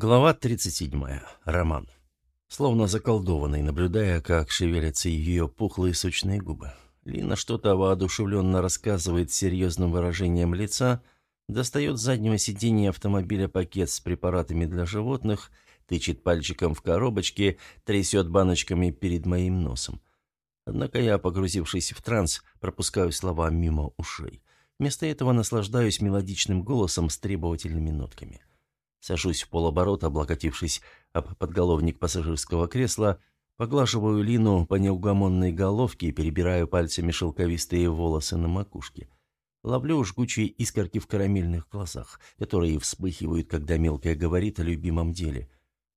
Глава 37. Роман. Словно заколдованный, наблюдая, как шевелятся ее пухлые сочные губы. Лина что-то воодушевленно рассказывает с серьезным выражением лица, достает с заднего сиденья автомобиля пакет с препаратами для животных, тычет пальчиком в коробочке, трясет баночками перед моим носом. Однако я, погрузившись в транс, пропускаю слова мимо ушей. Вместо этого наслаждаюсь мелодичным голосом с требовательными нотками. Сажусь в полоборота, облокотившись об подголовник пассажирского кресла, поглаживаю Лину по неугомонной головке и перебираю пальцами шелковистые волосы на макушке. Ловлю жгучие искорки в карамельных глазах, которые вспыхивают, когда мелкая говорит о любимом деле.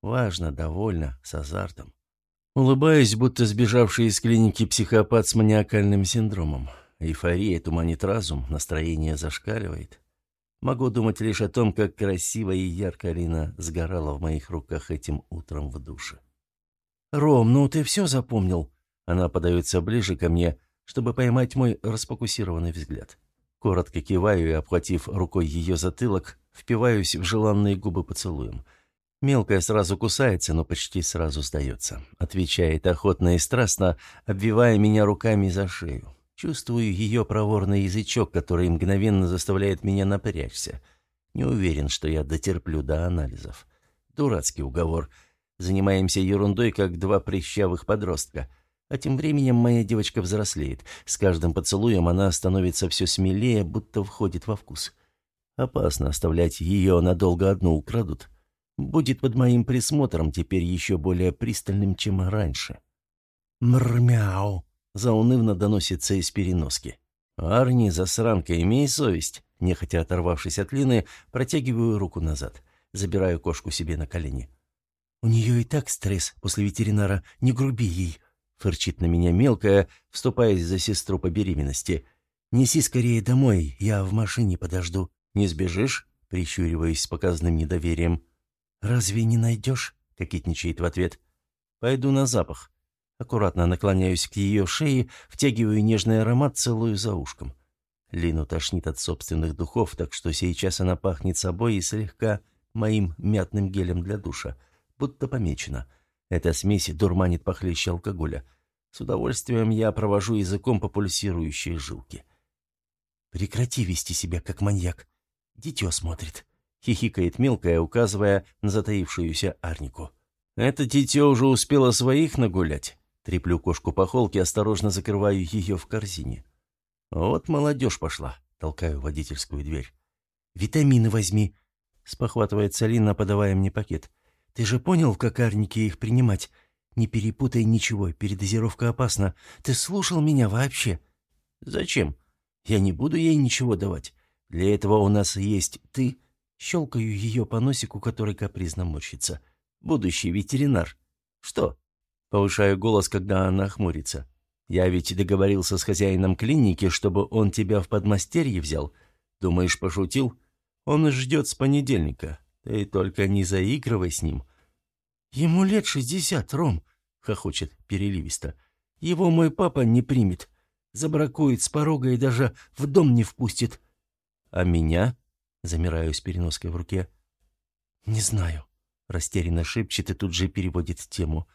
Важно, довольно, с азартом. Улыбаюсь, будто сбежавший из клиники психопат с маниакальным синдромом. Эйфория туманит разум, настроение зашкаливает. Могу думать лишь о том, как красиво и ярко Алина сгорала в моих руках этим утром в душе. «Ром, ну ты все запомнил?» Она подается ближе ко мне, чтобы поймать мой распокусированный взгляд. Коротко киваю и, обхватив рукой ее затылок, впиваюсь в желанные губы поцелуем. Мелкая сразу кусается, но почти сразу сдается. Отвечает охотно и страстно, обвивая меня руками за шею. Чувствую ее проворный язычок, который мгновенно заставляет меня напрячься. Не уверен, что я дотерплю до анализов. Дурацкий уговор. Занимаемся ерундой, как два прыщавых подростка. А тем временем моя девочка взрослеет. С каждым поцелуем она становится все смелее, будто входит во вкус. Опасно оставлять ее надолго одну украдут. Будет под моим присмотром, теперь еще более пристальным, чем раньше. «Мрмяу!» Заунывно доносится из переноски. «Арни, засранка, имей совесть!» Нехотя оторвавшись от Лины, протягиваю руку назад. Забираю кошку себе на колени. «У нее и так стресс после ветеринара, не груби ей!» Фырчит на меня мелкая, вступаясь за сестру по беременности. «Неси скорее домой, я в машине подожду. Не сбежишь?» Прищуриваясь с показанным недоверием. «Разве не найдешь?» — кокетничает в ответ. «Пойду на запах». Аккуратно наклоняюсь к ее шее, втягиваю нежный аромат, целую за ушком. Лину тошнит от собственных духов, так что сейчас она пахнет собой и слегка моим мятным гелем для душа, будто помечена. Эта смесь дурманит похлеще алкоголя. С удовольствием я провожу языком по жилке. «Прекрати вести себя, как маньяк. Дитё смотрит», — хихикает мелкая, указывая на затаившуюся Арнику. «Это дитё уже успело своих нагулять?» Треплю кошку по холке, осторожно закрываю ее в корзине. «Вот молодежь пошла», — толкаю водительскую дверь. «Витамины возьми», — спохватывается Лина, подавая мне пакет. «Ты же понял, как арники их принимать? Не перепутай ничего, передозировка опасна. Ты слушал меня вообще?» «Зачем? Я не буду ей ничего давать. Для этого у нас есть ты». Щелкаю ее по носику, который капризно морщится. «Будущий ветеринар». «Что?» Повышаю голос, когда она хмурится. «Я ведь договорился с хозяином клиники, чтобы он тебя в подмастерье взял. Думаешь, пошутил? Он ждет с понедельника. Ты только не заигрывай с ним». «Ему лет шестьдесят, Ром», — хохочет переливисто. «Его мой папа не примет. Забракует с порога и даже в дом не впустит». «А меня?» — замираю с переноской в руке. «Не знаю», — растерянно шепчет и тут же переводит тему.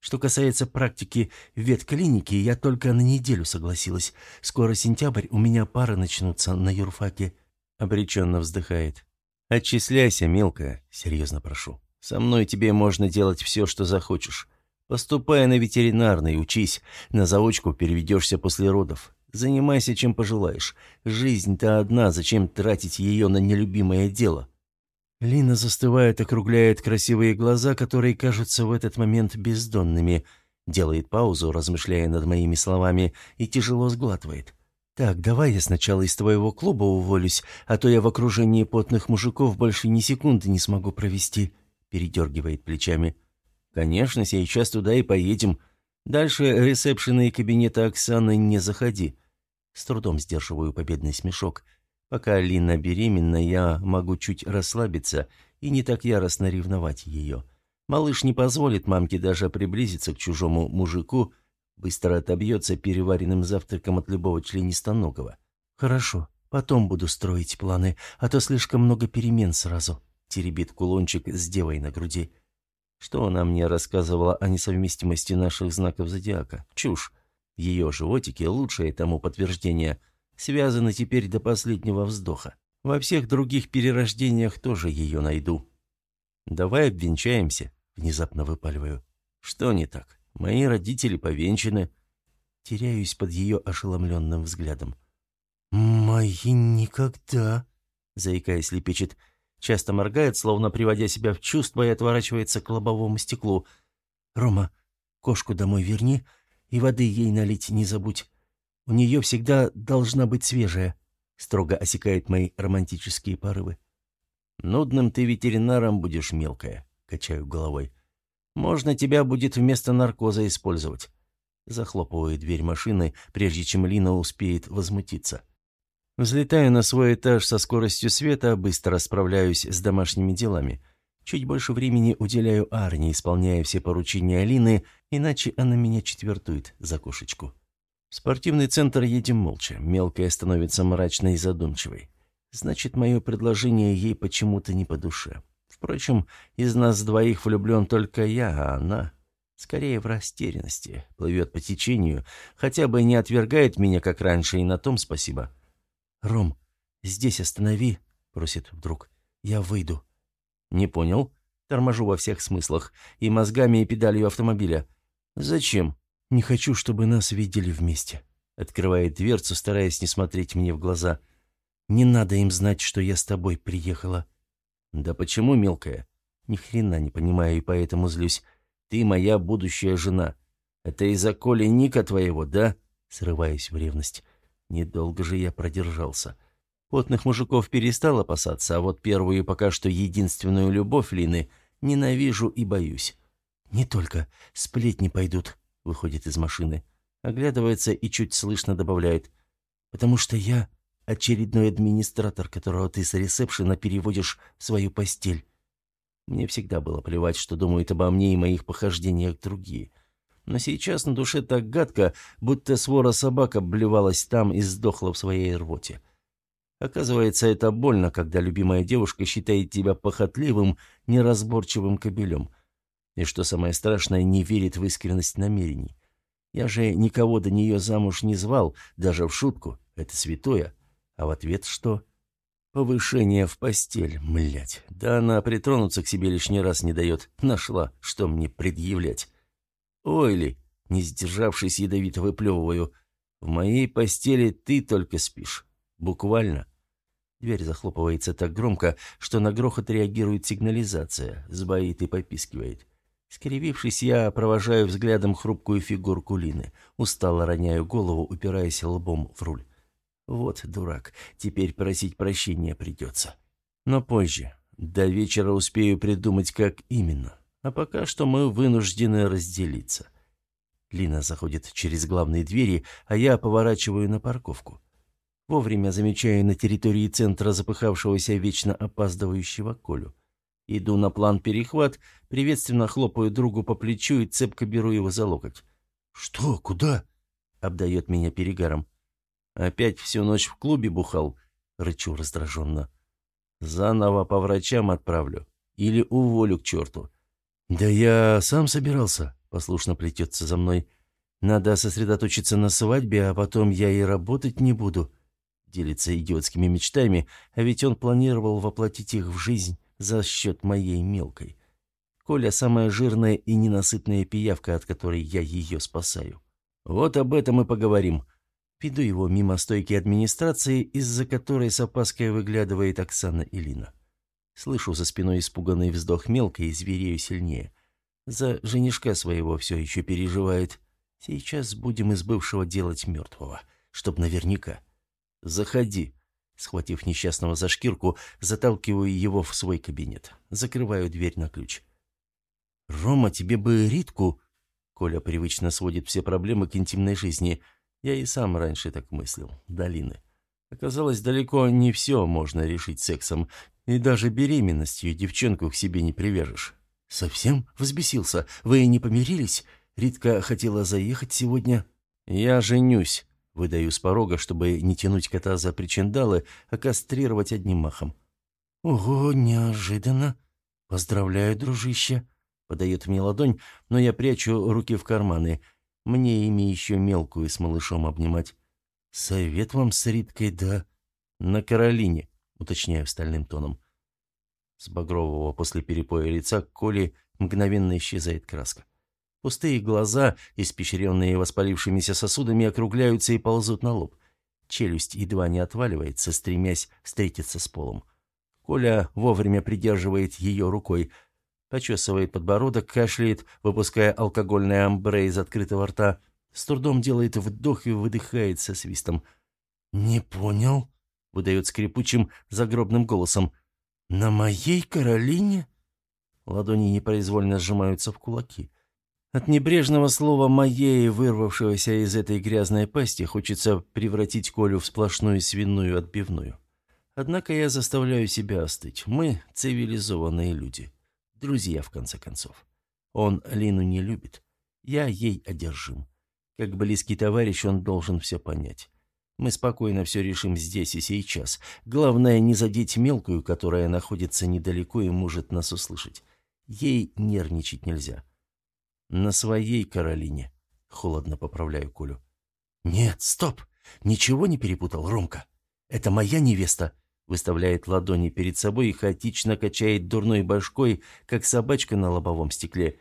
Что касается практики в ветклинике, я только на неделю согласилась. Скоро сентябрь, у меня пары начнутся на юрфаке. Обреченно вздыхает. «Отчисляйся, мелкая, серьезно прошу. Со мной тебе можно делать все, что захочешь. Поступай на ветеринарный, учись. На заочку переведешься после родов. Занимайся, чем пожелаешь. Жизнь-то одна, зачем тратить ее на нелюбимое дело?» Лина застывает, округляет красивые глаза, которые кажутся в этот момент бездонными, делает паузу, размышляя над моими словами, и тяжело сглатывает. «Так, давай я сначала из твоего клуба уволюсь, а то я в окружении потных мужиков больше ни секунды не смогу провести», — передергивает плечами. «Конечно, сейчас туда и поедем. Дальше ресепшены и кабинета Оксаны не заходи». С трудом сдерживаю победный смешок — Пока Лина беременна, я могу чуть расслабиться и не так яростно ревновать ее. Малыш не позволит мамке даже приблизиться к чужому мужику, быстро отобьется переваренным завтраком от любого членистоногого. «Хорошо, потом буду строить планы, а то слишком много перемен сразу». теребит кулончик с девой на груди. Что она мне рассказывала о несовместимости наших знаков зодиака? Чушь. Ее животики, лучшее тому подтверждение, связаны теперь до последнего вздоха. Во всех других перерождениях тоже ее найду. «Давай обвенчаемся», — внезапно выпаливаю. «Что не так? Мои родители повенчаны». Теряюсь под ее ошеломленным взглядом. «Мои никогда», — заикаясь, лепечет. Часто моргает, словно приводя себя в чувство, и отворачивается к лобовому стеклу. «Рома, кошку домой верни и воды ей налить не забудь. У нее всегда должна быть свежая», — строго осекает мои романтические порывы. «Нудным ты ветеринаром будешь, мелкая», — качаю головой. «Можно тебя будет вместо наркоза использовать». Захлопываю дверь машины, прежде чем Лина успеет возмутиться. Взлетаю на свой этаж со скоростью света, быстро справляюсь с домашними делами. Чуть больше времени уделяю Арне, исполняя все поручения Алины, иначе она меня четвертует за кошечку. Спортивный центр едем молча. Мелкая становится мрачной и задумчивой. Значит, мое предложение ей почему-то не по душе. Впрочем, из нас двоих влюблен только я, а она... Скорее в растерянности, плывет по течению, хотя бы не отвергает меня, как раньше, и на том спасибо. «Ром, здесь останови», — просит вдруг. «Я выйду». «Не понял?» Торможу во всех смыслах. И мозгами, и педалью автомобиля. «Зачем?» «Не хочу, чтобы нас видели вместе». Открывает дверцу, стараясь не смотреть мне в глаза. «Не надо им знать, что я с тобой приехала». «Да почему, мелкая?» Ни хрена не понимаю и поэтому злюсь. «Ты моя будущая жена. Это из-за Коли Ника твоего, да?» Срываюсь в ревность. Недолго же я продержался. Потных мужиков перестал опасаться, а вот первую пока что единственную любовь Лины ненавижу и боюсь. «Не только. Сплетни пойдут», — выходит из машины. Оглядывается и чуть слышно добавляет. «Потому что я очередной администратор, которого ты с ресепшена переводишь в свою постель». Мне всегда было плевать, что думают обо мне и моих похождениях другие но сейчас на душе так гадко, будто свора собак обливалась там и сдохла в своей рвоте. Оказывается, это больно, когда любимая девушка считает тебя похотливым, неразборчивым кобелем. И что самое страшное, не верит в искренность намерений. Я же никого до нее замуж не звал, даже в шутку, это святое. А в ответ что? Повышение в постель, млять. Да она притронуться к себе лишний раз не дает. Нашла, что мне предъявлять. «Ойли!» — не сдержавшись, ядовито выплевываю. «В моей постели ты только спишь. Буквально». Дверь захлопывается так громко, что на грохот реагирует сигнализация, сбоит и попискивает. Скривившись, я провожаю взглядом хрупкую фигурку Лины. Устало роняю голову, упираясь лбом в руль. Вот дурак, теперь просить прощения придется. Но позже. До вечера успею придумать, как именно. А пока что мы вынуждены разделиться. Лина заходит через главные двери, а я поворачиваю на парковку. Вовремя замечаю на территории центра запыхавшегося вечно опаздывающего Колю. Иду на план перехват, приветственно хлопаю другу по плечу и цепко беру его за локоть. «Что? Куда?» — обдает меня перегаром. «Опять всю ночь в клубе бухал?» — рычу раздраженно. «Заново по врачам отправлю. Или уволю к черту. «Да я сам собирался», — послушно плетется за мной. «Надо сосредоточиться на свадьбе, а потом я и работать не буду». Делится идиотскими мечтами, а ведь он планировал воплотить их в жизнь за счет моей мелкой. Коля — самая жирная и ненасытная пиявка, от которой я ее спасаю. Вот об этом и поговорим. Веду его мимо стойки администрации, из-за которой с опаской выглядывает Оксана Илина. Слышу за спиной испуганный вздох мелко и зверею сильнее. За женишка своего все еще переживает. Сейчас будем из бывшего делать мертвого, чтоб наверняка. Заходи. Схватив несчастного за шкирку, заталкиваю его в свой кабинет. Закрываю дверь на ключ. «Рома, тебе бы Ритку...» Коля привычно сводит все проблемы к интимной жизни. Я и сам раньше так мыслил. Долины. Оказалось, далеко не все можно решить сексом. И даже беременностью девчонку к себе не привяжешь. Совсем взбесился. Вы не помирились? Ритка хотела заехать сегодня. Я женюсь. Выдаю с порога, чтобы не тянуть кота за причиндалы, а кастрировать одним махом. «Ого, неожиданно! Поздравляю, дружище!» Подает мне ладонь, но я прячу руки в карманы. Мне ими еще мелкую с малышом обнимать. «Совет вам с Риткой, да?» «На Каролине», — уточняю стальным тоном. С багрового после перепоя лица Коли мгновенно исчезает краска. Пустые глаза, испещренные воспалившимися сосудами, округляются и ползут на лоб. Челюсть едва не отваливается, стремясь встретиться с полом. Коля вовремя придерживает ее рукой, почесывает подбородок, кашляет, выпуская алкогольное амбре из открытого рта, с трудом делает вдох и выдыхает со свистом. «Не понял?» — выдает скрипучим, загробным голосом. «На моей Каролине?» Ладони непроизвольно сжимаются в кулаки. От небрежного слова «моей», вырвавшегося из этой грязной пасти, хочется превратить Колю в сплошную свиную отбивную. Однако я заставляю себя остыть. Мы цивилизованные люди. Друзья, в конце концов. Он Лину не любит. Я ей одержим. Как близкий товарищ он должен все понять. Мы спокойно все решим здесь и сейчас. Главное, не задеть мелкую, которая находится недалеко и может нас услышать. Ей нервничать нельзя. На своей Каролине. Холодно поправляю Колю. Нет, стоп. Ничего не перепутал, Ромка. Это моя невеста выставляет ладони перед собой и хаотично качает дурной башкой, как собачка на лобовом стекле.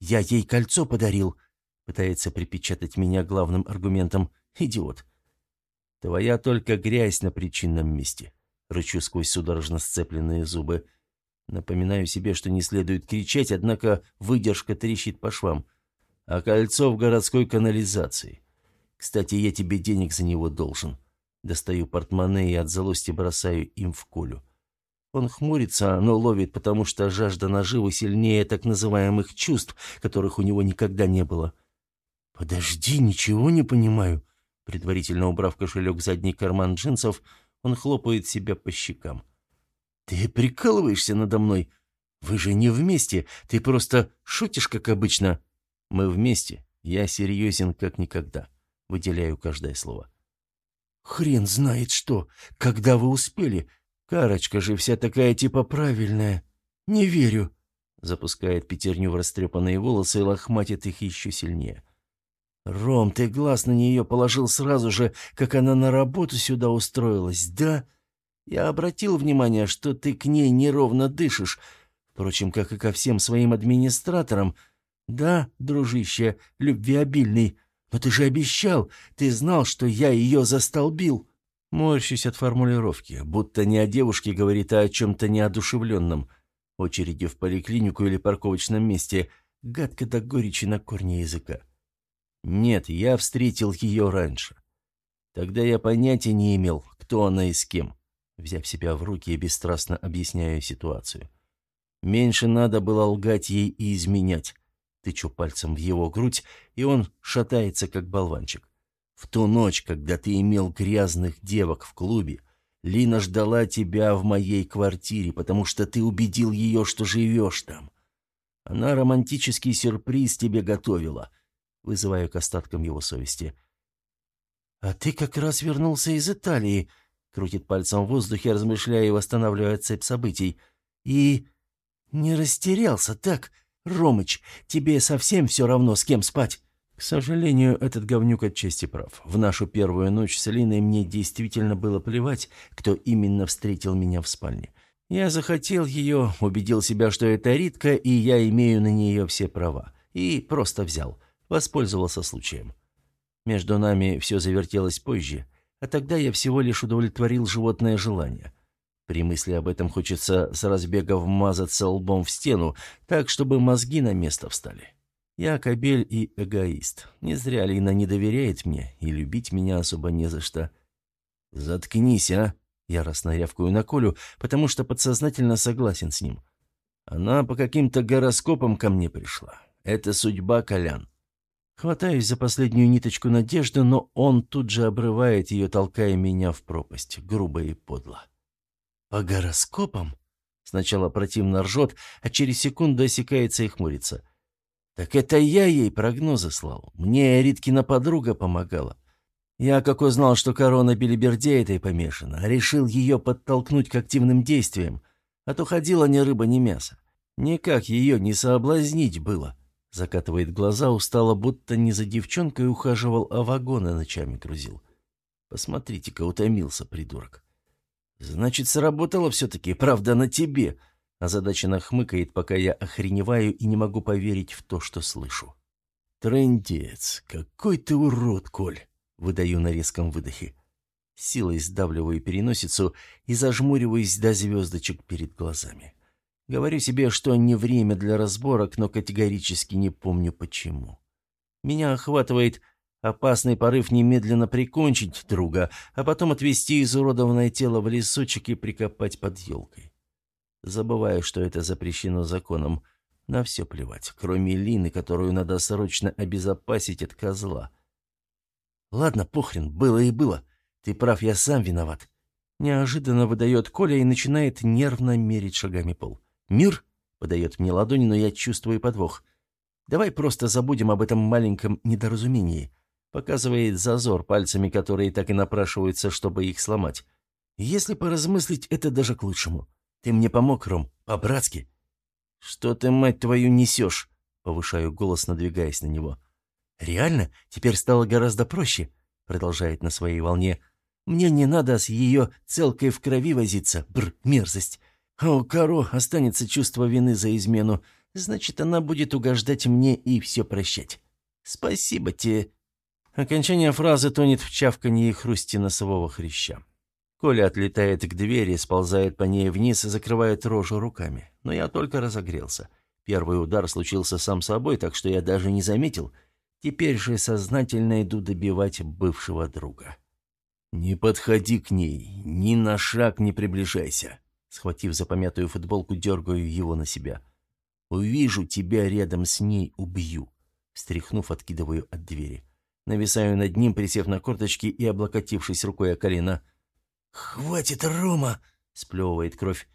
«Я ей кольцо подарил», — пытается припечатать меня главным аргументом. «Идиот». «Твоя только грязь на причинном месте», — рычу сквозь судорожно сцепленные зубы. Напоминаю себе, что не следует кричать, однако выдержка трещит по швам. «А кольцо в городской канализации. Кстати, я тебе денег за него должен». Достаю портмоне и от злости бросаю им в Колю. Он хмурится, но ловит, потому что жажда наживы сильнее так называемых чувств, которых у него никогда не было. «Подожди, ничего не понимаю». Предварительно убрав кошелек в задний карман джинсов, он хлопает себя по щекам. «Ты прикалываешься надо мной? Вы же не вместе, ты просто шутишь, как обычно». «Мы вместе, я серьезен, как никогда», — выделяю каждое слово. «Хрен знает что! Когда вы успели? Карочка же вся такая типа правильная. Не верю!» Запускает пятерню в растрепанные волосы и лохматит их еще сильнее. «Ром, ты глаз на нее положил сразу же, как она на работу сюда устроилась, да? Я обратил внимание, что ты к ней неровно дышишь, впрочем, как и ко всем своим администраторам. Да, дружище, любвеобильный, «Но ты же обещал! Ты знал, что я ее застолбил!» Морщусь от формулировки, будто не о девушке говорит, а о чем-то неодушевленном. Очереди в поликлинику или парковочном месте. Гадко до горечи на корне языка. Нет, я встретил ее раньше. Тогда я понятия не имел, кто она и с кем. Взяв себя в руки, бесстрастно объясняю ситуацию. Меньше надо было лгать ей и изменять. Тычу пальцем в его грудь, и он шатается, как болванчик. В ту ночь, когда ты имел грязных девок в клубе, Лина ждала тебя в моей квартире, потому что ты убедил ее, что живешь там. Она романтический сюрприз тебе готовила, вызывая к остаткам его совести. «А ты как раз вернулся из Италии», — крутит пальцем в воздухе, размышляя и восстанавливая цепь событий. «И не растерялся так, «Ромыч, тебе совсем все равно, с кем спать?» К сожалению, этот говнюк отчасти прав. В нашу первую ночь с Линой мне действительно было плевать, кто именно встретил меня в спальне. Я захотел ее, убедил себя, что это Ритка, и я имею на нее все права. И просто взял. Воспользовался случаем. Между нами все завертелось позже, а тогда я всего лишь удовлетворил животное желание. При мысли об этом хочется с разбега вмазаться лбом в стену, так, чтобы мозги на место встали. Я кобель и эгоист. Не зря Лина не доверяет мне, и любить меня особо не за что. «Заткнись, а!» Яростно рявкую на Колю, потому что подсознательно согласен с ним. Она по каким-то гороскопам ко мне пришла. Это судьба, Колян. Хватаюсь за последнюю ниточку надежды, но он тут же обрывает ее, толкая меня в пропасть, грубо и подло. «По гороскопам?» Сначала противно ржет, а через секунду осекается и хмурится. «Так это я ей прогнозы слал. Мне Риткина подруга помогала. Я, как узнал, что корона Белибердея этой помешана, решил ее подтолкнуть к активным действиям. А то ходила ни рыба, ни мясо. Никак ее не соблазнить было. Закатывает глаза, устало, будто не за девчонкой ухаживал, а вагоны ночами грузил. Посмотрите-ка, утомился придурок. Значит, сработало все-таки, правда, на тебе. Озадаченно хмыкает, пока я охреневаю и не могу поверить в то, что слышу. Трындец, какой ты урод, Коль! Выдаю на резком выдохе. Силой сдавливаю переносицу и зажмуриваюсь до звездочек перед глазами. Говорю себе, что не время для разборок, но категорически не помню почему. Меня охватывает опасный порыв немедленно прикончить друга, а потом отвезти изуродованное тело в лесочек и прикопать под елкой. Забываю, что это запрещено законом. На все плевать, кроме Лины, которую надо срочно обезопасить от козла. Ладно, похрен, было и было. «Ты прав, я сам виноват». Неожиданно выдает Коля и начинает нервно мерить шагами пол. «Мир?» — подает мне ладонь, но я чувствую подвох. «Давай просто забудем об этом маленьком недоразумении». Показывает зазор пальцами, которые так и напрашиваются, чтобы их сломать. «Если поразмыслить, это даже к лучшему. Ты мне помог, Ром, по-братски». «Что ты, мать твою, несешь?» — повышаю голос, надвигаясь на него. «Реально? Теперь стало гораздо проще», — продолжает на своей волне. Мне не надо с ее целкой в крови возиться. Бр, мерзость. А у Каро останется чувство вины за измену. Значит, она будет угождать мне и все прощать. Спасибо тебе. Окончание фразы тонет в чавканье и хрусте носового хряща. Коля отлетает к двери, сползает по ней вниз и закрывает рожу руками. Но я только разогрелся. Первый удар случился сам собой, так что я даже не заметил. Теперь же сознательно иду добивать бывшего друга. «Не подходи к ней, ни на шаг не приближайся», схватив за помятую футболку, дергаю его на себя. «Увижу тебя рядом с ней, убью», встряхнув, откидываю от двери. Нависаю над ним, присев на корточки и облокотившись рукой о колено. «Хватит, Рома!» — сплевывает кровь.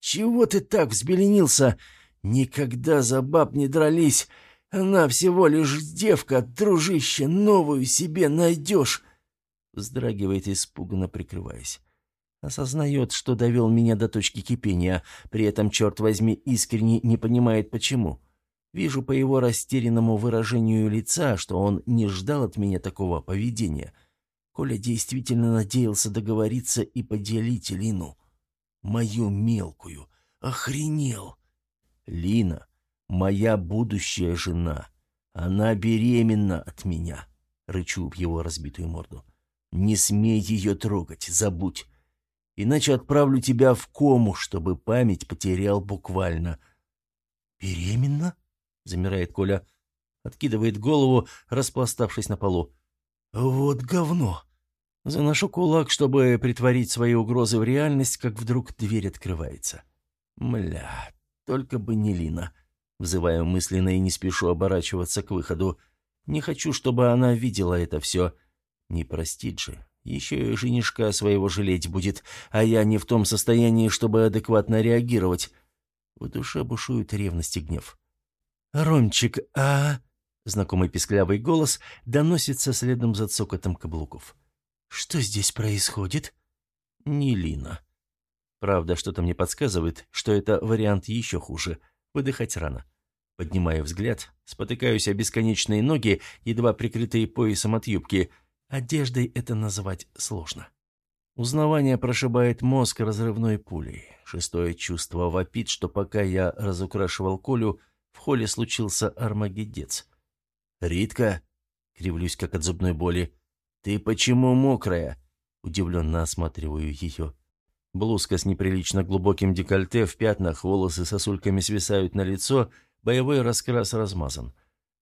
«Чего ты так взбеленился? Никогда за баб не дрались. Она всего лишь девка, дружище, новую себе найдешь. Вздрагивает, испуганно прикрываясь. Осознает, что довел меня до точки кипения, при этом, черт возьми, искренне не понимает, почему. Вижу по его растерянному выражению лица, что он не ждал от меня такого поведения. Коля действительно надеялся договориться и поделить Лину. Мою мелкую. Охренел. Лина, моя будущая жена. Она беременна от меня. Рычу в его разбитую морду. Не смей ее трогать, забудь. Иначе отправлю тебя в кому, чтобы память потерял буквально. «Беременна?» — замирает Коля. Откидывает голову, распластавшись на полу. «Вот говно!» Заношу кулак, чтобы притворить свои угрозы в реальность, как вдруг дверь открывается. «Мля, только бы не Лина!» Взываю мысленно и не спешу оборачиваться к выходу. Не хочу, чтобы она видела это все. Не простит же. Еще и женишка своего жалеть будет, а я не в том состоянии, чтобы адекватно реагировать. В душе бушует ревность и гнев. «Ромчик, а...» Знакомый писклявый голос доносится следом за цокотом каблуков. «Что здесь происходит?» «Не Лина». Правда, что-то мне подсказывает, что это вариант еще хуже. Выдыхать рано. Поднимаю взгляд, спотыкаюсь о бесконечные ноги, едва прикрытые поясом от юбки — Одеждой это называть сложно. Узнавание прошибает мозг разрывной пулей. Шестое чувство вопит, что пока я разукрашивал Колю, в холле случился армагеддец. «Ритка!» — кривлюсь, как от зубной боли. «Ты почему мокрая?» — удивленно осматриваю ее. Блузка с неприлично глубоким декольте в пятнах, волосы сосульками свисают на лицо, боевой раскрас размазан.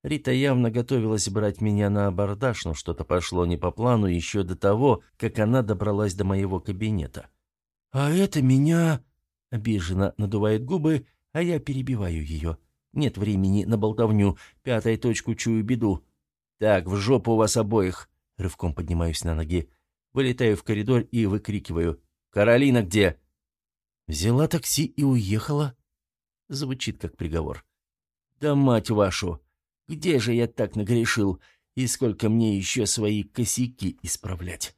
Рита явно готовилась брать меня на абордаж, но что-то пошло не по плану еще до того, как она добралась до моего кабинета. «А это меня...» — обиженно надувает губы, а я перебиваю ее. «Нет времени на болтовню, пятой точку чую беду». «Так, в жопу вас обоих!» — рывком поднимаюсь на ноги. Вылетаю в коридор и выкрикиваю. «Каролина где?» «Взяла такси и уехала?» Звучит как приговор. «Да мать вашу!» Где же я так нагрешил? И сколько мне еще свои косяки исправлять?